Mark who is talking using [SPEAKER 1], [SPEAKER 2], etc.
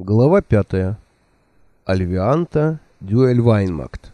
[SPEAKER 1] Глава 5. Альвианта Дюэльвайнмакт.